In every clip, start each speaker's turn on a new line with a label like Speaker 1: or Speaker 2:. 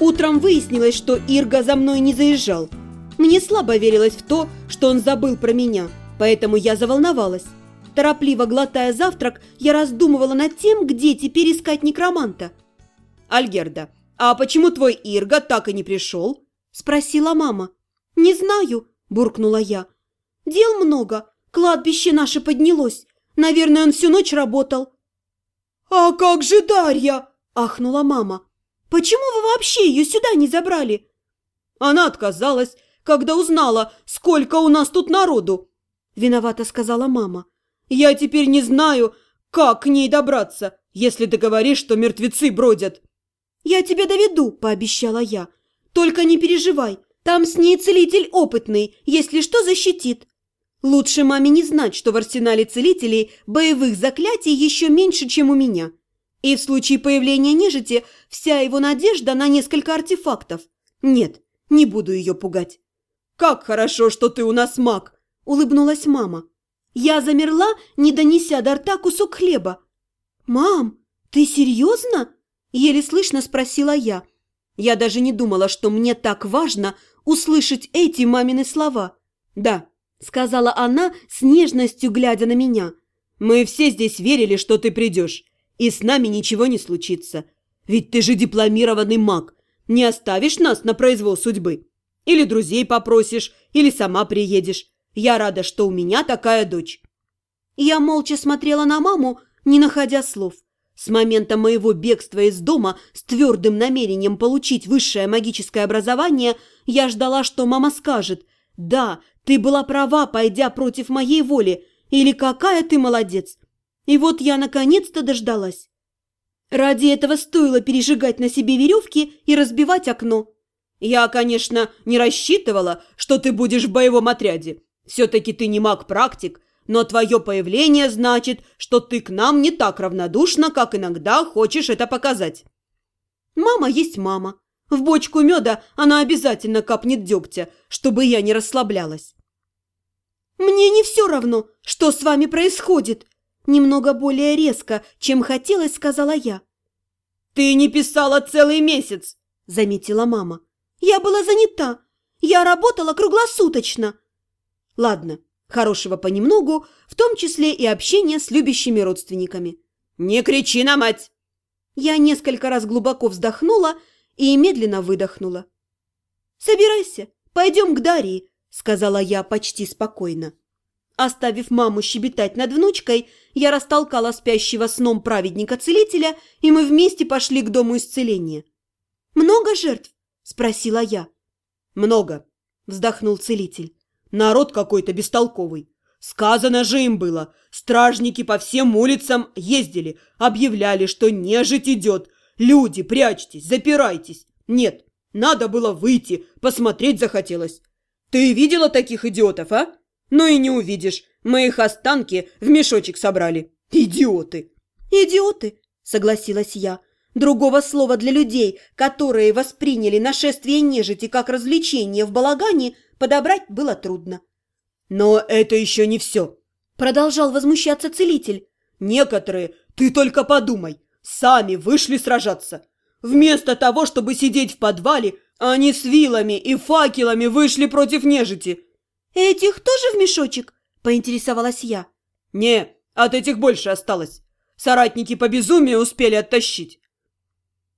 Speaker 1: Утром выяснилось, что Ирга за мной не заезжал. Мне слабо верилось в то, что он забыл про меня, поэтому я заволновалась. Торопливо глотая завтрак, я раздумывала над тем, где теперь искать некроманта. «Альгерда, а почему твой Ирга так и не пришел?» – спросила мама. «Не знаю», – буркнула я. «Дел много, кладбище наше поднялось. Наверное, он всю ночь работал». «А как же Дарья?» – ахнула мама. «Почему вы вообще ее сюда не забрали?»
Speaker 2: Она отказалась, когда узнала, сколько у нас тут народу, виновата сказала мама. Я теперь не знаю, как к ней добраться, если ты говоришь, что мертвецы бродят.
Speaker 1: Я тебя доведу, пообещала я. Только не переживай, там с ней целитель опытный, если что, защитит. Лучше маме не знать, что в арсенале целителей боевых заклятий еще меньше, чем у меня. И в случае появления нежити вся его надежда на несколько артефактов. Нет, не буду ее пугать.
Speaker 2: «Как хорошо, что ты у нас маг!» – улыбнулась мама.
Speaker 1: Я замерла, не донеся до рта кусок хлеба. «Мам, ты серьезно?» – еле слышно спросила я. Я даже не думала, что мне так важно услышать эти мамины слова.
Speaker 2: «Да», –
Speaker 1: сказала она с нежностью, глядя на меня.
Speaker 2: «Мы все здесь верили, что ты придешь, и с нами ничего не случится. Ведь ты же дипломированный маг. Не оставишь нас на произвол судьбы. Или друзей попросишь, или сама приедешь. Я рада, что у меня такая дочь».
Speaker 1: Я молча смотрела на маму, не находя слов. С момента моего бегства из дома с твердым намерением получить высшее магическое образование я ждала, что мама скажет «Да, ты была права, пойдя против моей воли», или «Какая ты молодец!» И вот я наконец-то дождалась. Ради этого стоило пережигать на себе веревки и разбивать окно.
Speaker 2: Я, конечно, не рассчитывала, что ты будешь в боевом отряде, все-таки ты не маг-практик, но твое появление значит, что ты к нам не так равнодушна, как иногда хочешь это показать.
Speaker 1: Мама есть мама. В бочку меда она обязательно капнет дегтя, чтобы я не расслаблялась. Мне не все равно, что с вами происходит. Немного более резко, чем хотелось, сказала я.
Speaker 2: Ты не писала целый месяц, заметила мама.
Speaker 1: Я была занята. Я работала круглосуточно. Ладно, хорошего понемногу, в том числе и общение с любящими родственниками.
Speaker 2: «Не кричи на мать!»
Speaker 1: Я несколько раз глубоко вздохнула и медленно выдохнула. «Собирайся, пойдем к Дарье», — сказала я почти спокойно. Оставив маму щебетать над внучкой, я растолкала спящего сном праведника-целителя, и мы вместе пошли к дому исцеления. «Много жертв?» – спросила я.
Speaker 2: «Много», – вздохнул целитель. Народ какой-то бестолковый. Сказано же им было. Стражники по всем улицам ездили, объявляли, что нежить идет. Люди, прячьтесь, запирайтесь. Нет, надо было выйти, посмотреть захотелось. Ты видела таких идиотов, а? Ну и не увидишь. Мы их останки в мешочек собрали. Идиоты.
Speaker 1: Идиоты, согласилась я. Другого слова для людей, которые восприняли нашествие нежити как развлечение в балагане, подобрать было трудно.
Speaker 2: «Но это еще не все», –
Speaker 1: продолжал возмущаться целитель.
Speaker 2: «Некоторые, ты только подумай, сами вышли сражаться. Вместо того, чтобы сидеть в подвале, они с вилами и факелами вышли против нежити».
Speaker 1: «Этих тоже в мешочек?» – поинтересовалась я.
Speaker 2: «Не, от этих больше осталось. Соратники по безумию успели оттащить».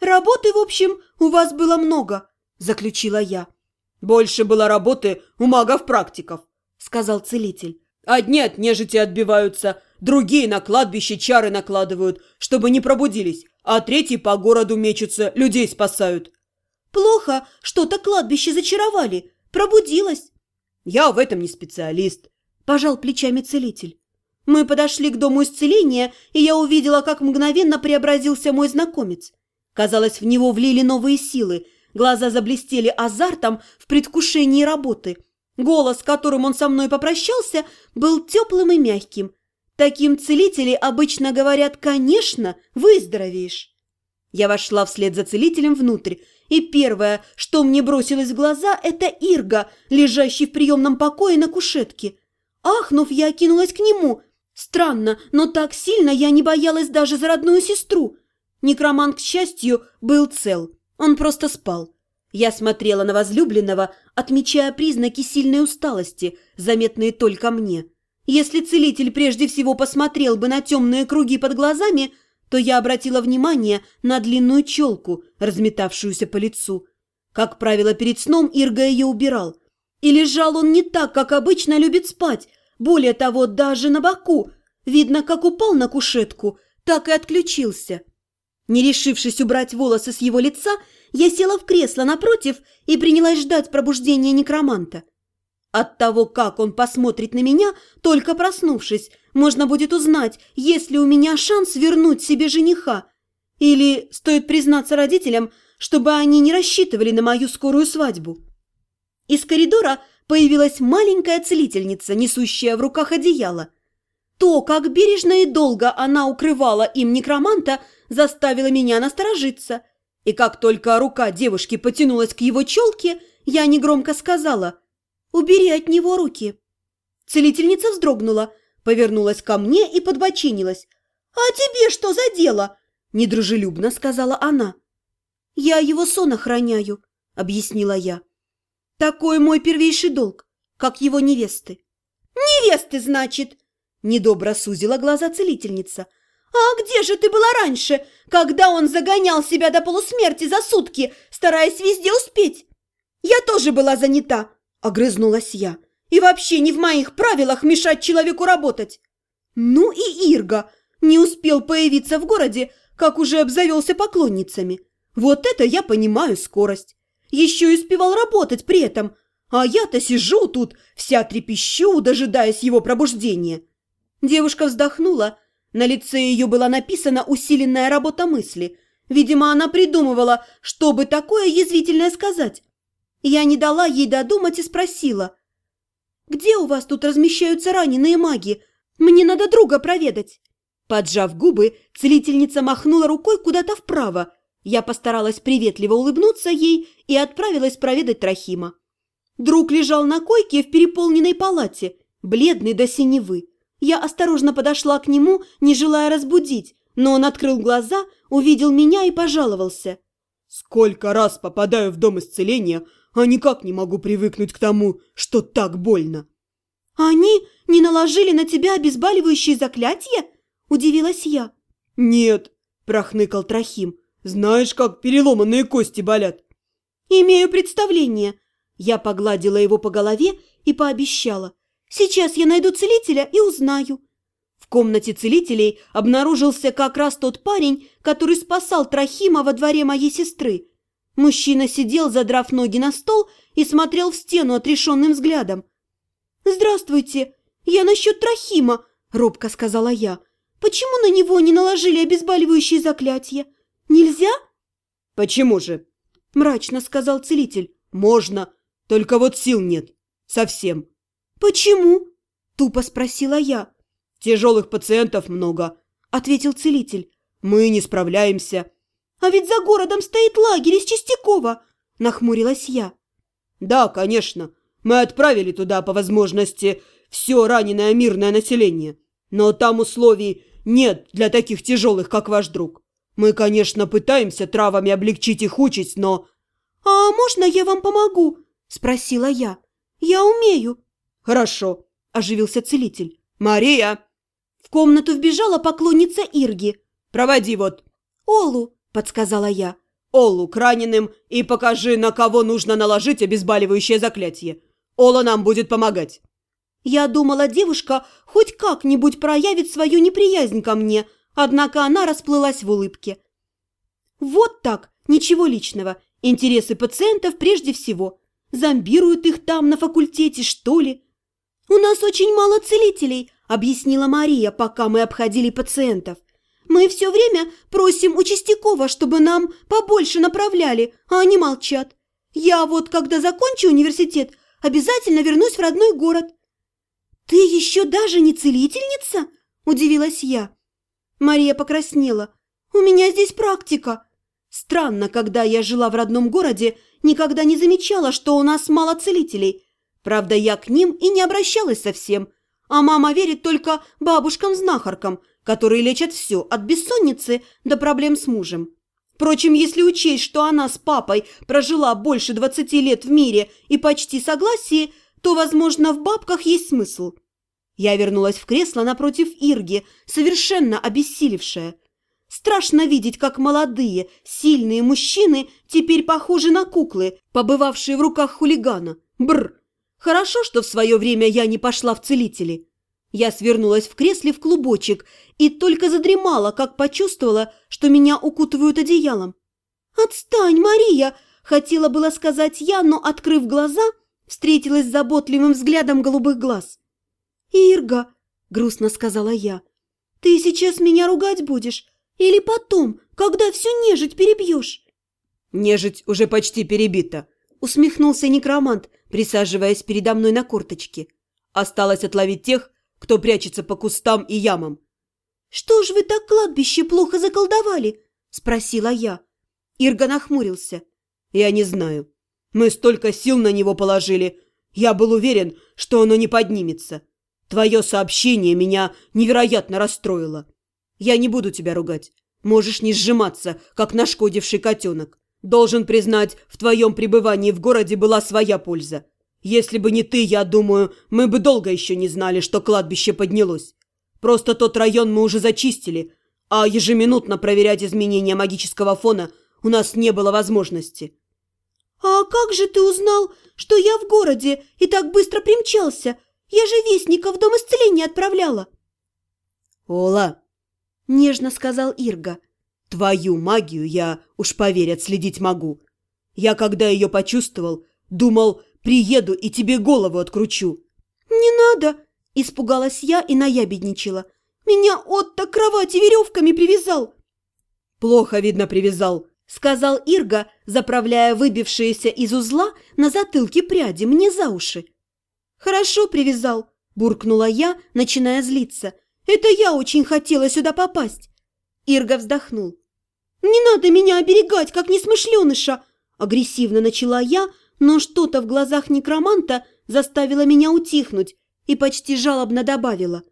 Speaker 1: «Работы, в общем, у вас было много», – заключила я.
Speaker 2: «Больше было работы у магов-практиков», – сказал целитель. «Одни от нежити отбиваются, другие на кладбище чары накладывают, чтобы не пробудились, а третьи по городу мечутся, людей спасают».
Speaker 1: «Плохо, что-то кладбище зачаровали. Пробудилось».
Speaker 2: «Я в этом не специалист», – пожал плечами целитель.
Speaker 1: Мы подошли к дому исцеления, и я увидела, как мгновенно преобразился мой знакомец – Казалось, в него влили новые силы. Глаза заблестели азартом в предвкушении работы. Голос, которым он со мной попрощался, был теплым и мягким. Таким целители обычно говорят «конечно, выздоровеешь». Я вошла вслед за целителем внутрь, И первое, что мне бросилось в глаза, это Ирга, лежащий в приемном покое на кушетке. Ахнув, я кинулась к нему. Странно, но так сильно я не боялась даже за родную сестру. Некромант, к счастью, был цел. Он просто спал. Я смотрела на возлюбленного, отмечая признаки сильной усталости, заметные только мне. Если целитель прежде всего посмотрел бы на темные круги под глазами, то я обратила внимание на длинную челку, разметавшуюся по лицу. Как правило, перед сном Ирга ее убирал. И лежал он не так, как обычно любит спать, более того, даже на боку. Видно, как упал на кушетку, так и отключился. Не решившись убрать волосы с его лица, я села в кресло напротив и принялась ждать пробуждения некроманта. От того, как он посмотрит на меня, только проснувшись, можно будет узнать, есть ли у меня шанс вернуть себе жениха. Или стоит признаться родителям, чтобы они не рассчитывали на мою скорую свадьбу. Из коридора появилась маленькая целительница, несущая в руках одеяло. То, как бережно и долго она укрывала им некроманта, заставило меня насторожиться – и как только рука девушки потянулась к его челке, я негромко сказала «Убери от него руки». Целительница вздрогнула, повернулась ко мне и подбочинилась. «А тебе что за дело?» – недружелюбно сказала она. «Я его сон охраняю», – объяснила я. «Такой мой первейший долг, как его невесты». «Невесты, значит?» – недобро сузила глаза целительница – «А где же ты была раньше, когда он загонял себя до полусмерти за сутки, стараясь везде успеть?» «Я тоже была занята», – огрызнулась я. «И вообще не в моих правилах мешать человеку работать». Ну и Ирга не успел появиться в городе, как уже обзавелся поклонницами. Вот это я понимаю скорость. Еще и успевал работать при этом, а я-то сижу тут, вся трепещу, дожидаясь его пробуждения. Девушка вздохнула на лице ее была написана усиленная работа мысли. Видимо, она придумывала, чтобы такое язвительное сказать. Я не дала ей додумать и спросила. «Где у вас тут размещаются раненые маги? Мне надо друга проведать». Поджав губы, целительница махнула рукой куда-то вправо. Я постаралась приветливо улыбнуться ей и отправилась проведать Трахима. Друг лежал на койке в переполненной палате, бледный до синевы. Я осторожно подошла к нему, не желая разбудить, но он открыл глаза, увидел меня и пожаловался.
Speaker 2: «Сколько раз попадаю в дом исцеления, а никак не могу привыкнуть к тому, что так больно».
Speaker 1: «Они не наложили на тебя обезболивающие заклятия?» – удивилась я.
Speaker 2: «Нет», – прохныкал Трохим. «Знаешь, как переломанные кости болят?»
Speaker 1: «Имею представление». Я погладила его по голове и пообещала – Сейчас я найду целителя и узнаю». В комнате целителей обнаружился как раз тот парень, который спасал Трахима во дворе моей сестры. Мужчина сидел, задрав ноги на стол, и смотрел в стену отрешенным взглядом. «Здравствуйте, я насчет Трахима», — робко сказала я. «Почему на него не наложили обезболивающие заклятия? Нельзя?»
Speaker 2: «Почему же?» — мрачно сказал целитель. «Можно, только вот сил нет. Совсем.
Speaker 1: «Почему?» – тупо спросила я.
Speaker 2: «Тяжелых пациентов много», – ответил целитель. «Мы не справляемся».
Speaker 1: «А ведь за городом стоит лагерь из Чистякова», – нахмурилась я.
Speaker 2: «Да, конечно. Мы отправили туда, по возможности, все раненое мирное население. Но там условий нет для таких тяжелых, как ваш друг. Мы, конечно, пытаемся травами облегчить их участь, но...»
Speaker 1: «А можно я вам помогу?» – спросила я. «Я умею».
Speaker 2: «Хорошо», – оживился целитель. «Мария!»
Speaker 1: В комнату вбежала поклонница Ирги.
Speaker 2: «Проводи вот».
Speaker 1: «Олу», – подсказала я.
Speaker 2: «Олу к раненым и покажи, на кого нужно наложить обезболивающее заклятие. Ола нам будет помогать».
Speaker 1: Я думала, девушка хоть как-нибудь проявит свою неприязнь ко мне, однако она расплылась в улыбке. Вот так, ничего личного, интересы пациентов прежде всего. Зомбируют их там на факультете, что ли? «У нас очень мало целителей», – объяснила Мария, пока мы обходили пациентов. «Мы все время просим у Чистякова, чтобы нам побольше направляли, а они молчат. Я вот, когда закончу университет, обязательно вернусь в родной город». «Ты еще даже не целительница?» – удивилась я. Мария покраснела. «У меня здесь практика». Странно, когда я жила в родном городе, никогда не замечала, что у нас мало целителей. Правда, я к ним и не обращалась совсем. А мама верит только бабушкам-знахаркам, которые лечат все, от бессонницы до проблем с мужем. Впрочем, если учесть, что она с папой прожила больше 20 лет в мире и почти согласии, то, возможно, в бабках есть смысл. Я вернулась в кресло напротив Ирги, совершенно обессилевшая. Страшно видеть, как молодые, сильные мужчины теперь похожи на куклы, побывавшие в руках хулигана. Бр! Хорошо, что в свое время я не пошла в целители. Я свернулась в кресле в клубочек и только задремала, как почувствовала, что меня укутывают одеялом. «Отстань, Мария!» – хотела было сказать я, но, открыв глаза, встретилась с заботливым взглядом голубых глаз. «Ирга!» – грустно сказала я. «Ты сейчас меня ругать будешь? Или потом, когда всю нежить перебьешь?»
Speaker 2: «Нежить уже почти перебита», – усмехнулся некромант, присаживаясь передо мной на корточки. «Осталось отловить тех, кто прячется по кустам и ямам.
Speaker 1: «Что ж вы так кладбище плохо заколдовали?» – спросила я.
Speaker 2: Ирга нахмурился. «Я не знаю. Мы столько сил на него положили. Я был уверен, что оно не поднимется. Твое сообщение меня невероятно расстроило. Я не буду тебя ругать. Можешь не сжиматься, как нашкодивший котенок. Должен признать, в твоем пребывании в городе была своя польза. Если бы не ты, я думаю, мы бы долго еще не знали, что кладбище поднялось. Просто тот район мы уже зачистили, а ежеминутно проверять изменения магического фона у нас не было возможности.
Speaker 1: «А как же ты узнал, что я в городе и так быстро примчался? Я же вестника в дом исцеления отправляла!»
Speaker 2: «Ола!»
Speaker 1: – нежно сказал Ирга.
Speaker 2: «Твою магию я, уж поверь, отследить могу. Я, когда ее почувствовал, думал, Приеду и тебе голову откручу!»
Speaker 1: «Не надо!» – испугалась я и наябедничала. «Меня Отто к кровати веревками привязал!»
Speaker 2: «Плохо, видно, привязал!»
Speaker 1: – сказал Ирга, заправляя выбившиеся из узла на затылке пряди мне за уши. «Хорошо привязал!» – буркнула я, начиная злиться. «Это я очень хотела сюда попасть!» Ирга вздохнул. «Не надо меня оберегать, как несмышленыша!» Агрессивно начала я, но что-то в глазах некроманта заставило меня утихнуть и почти жалобно добавила.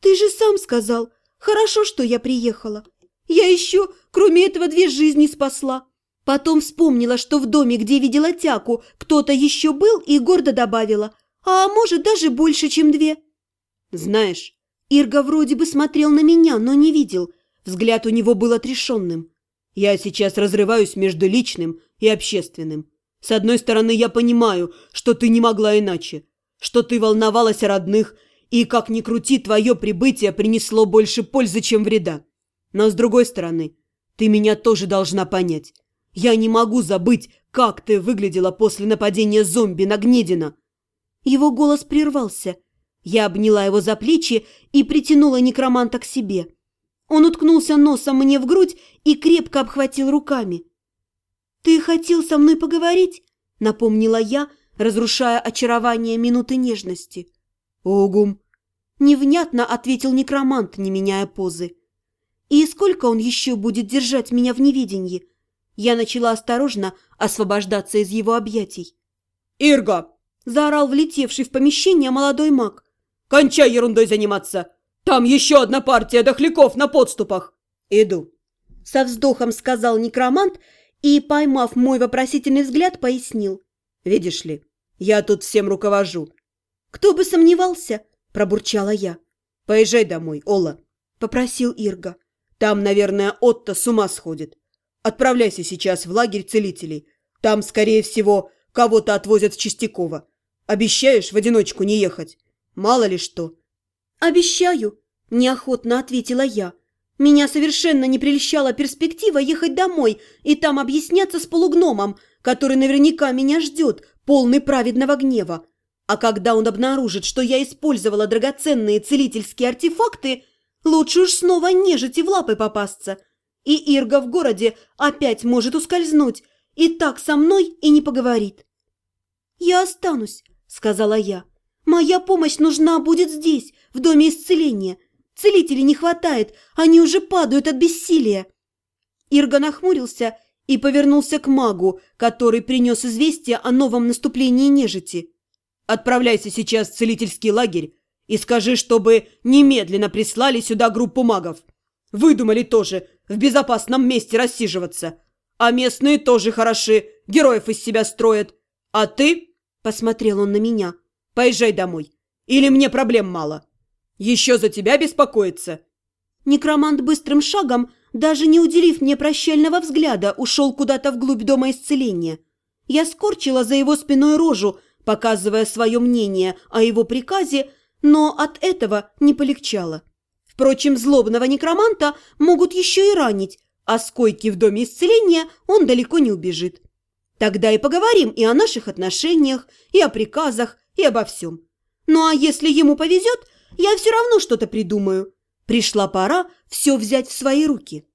Speaker 1: «Ты же сам сказал, хорошо, что я приехала. Я еще, кроме этого, две жизни спасла». Потом вспомнила, что в доме, где видела тяку, кто-то еще был и гордо добавила, а может даже больше, чем две.
Speaker 2: «Знаешь,
Speaker 1: Ирга вроде бы смотрел на меня, но не видел. Взгляд у него был отрешенным.
Speaker 2: Я сейчас разрываюсь между личным и общественным. С одной стороны, я понимаю, что ты не могла иначе, что ты волновалась о родных, и, как ни крути, твое прибытие принесло больше пользы, чем вреда. Но с другой стороны, ты меня тоже должна понять. Я не могу забыть, как ты выглядела после нападения зомби на Гнедина.
Speaker 1: Его голос прервался. Я обняла его за плечи и притянула некроманта к себе. Он уткнулся носом мне в грудь и крепко обхватил руками. «Ты хотел со мной поговорить?» — напомнила я, разрушая очарование минуты нежности.
Speaker 2: «Огум!»
Speaker 1: — невнятно ответил некромант, не меняя позы. «И сколько он еще будет держать меня в невидении?» Я начала осторожно освобождаться из его объятий.
Speaker 2: «Ирга!» – заорал влетевший в помещение молодой маг. «Кончай ерундой заниматься! Там еще одна партия дохляков на подступах!» «Иду!»
Speaker 1: – со вздохом сказал некромант и, поймав мой вопросительный взгляд, пояснил.
Speaker 2: «Видишь ли, я тут всем руковожу».
Speaker 1: «Кто бы сомневался?» – пробурчала я.
Speaker 2: «Поезжай домой, Ола», –
Speaker 1: попросил Ирга.
Speaker 2: «Там, наверное, Отто с ума сходит. Отправляйся сейчас в лагерь целителей. Там, скорее всего, кого-то отвозят в Чистякова. Обещаешь в одиночку не ехать? Мало ли что».
Speaker 1: «Обещаю», – неохотно ответила я. Меня совершенно не прельщала перспектива ехать домой и там объясняться с полугномом, который наверняка меня ждет, полный праведного гнева. А когда он обнаружит, что я использовала драгоценные целительские артефакты, лучше уж снова нежить и в лапы попасться. И Ирга в городе опять может ускользнуть, и так со мной и не поговорит. «Я останусь», — сказала я. «Моя помощь нужна будет здесь, в доме исцеления». Целителей не хватает, они уже падают от бессилия. Ирга нахмурился и повернулся к магу, который принес известие о новом наступлении нежити.
Speaker 2: «Отправляйся сейчас в целительский лагерь и скажи, чтобы немедленно прислали сюда группу магов. Выдумали тоже в безопасном месте рассиживаться. А местные тоже хороши, героев из себя строят. А ты, — посмотрел он на меня, — поезжай домой. Или мне проблем мало? Еще за тебя беспокоиться?»
Speaker 1: Некромант быстрым шагом, даже не уделив мне прощального взгляда, ушел куда-то вглубь дома исцеления. Я скорчила за его спиной рожу, показывая свое мнение о его приказе, но от этого не полегчало. Впрочем, злобного некроманта могут еще и ранить, а с койки в доме исцеления он далеко не убежит. Тогда и поговорим и о наших отношениях, и о приказах, и обо всем. Ну а если ему повезет, я все равно что-то придумаю. Пришла пора все взять в свои руки.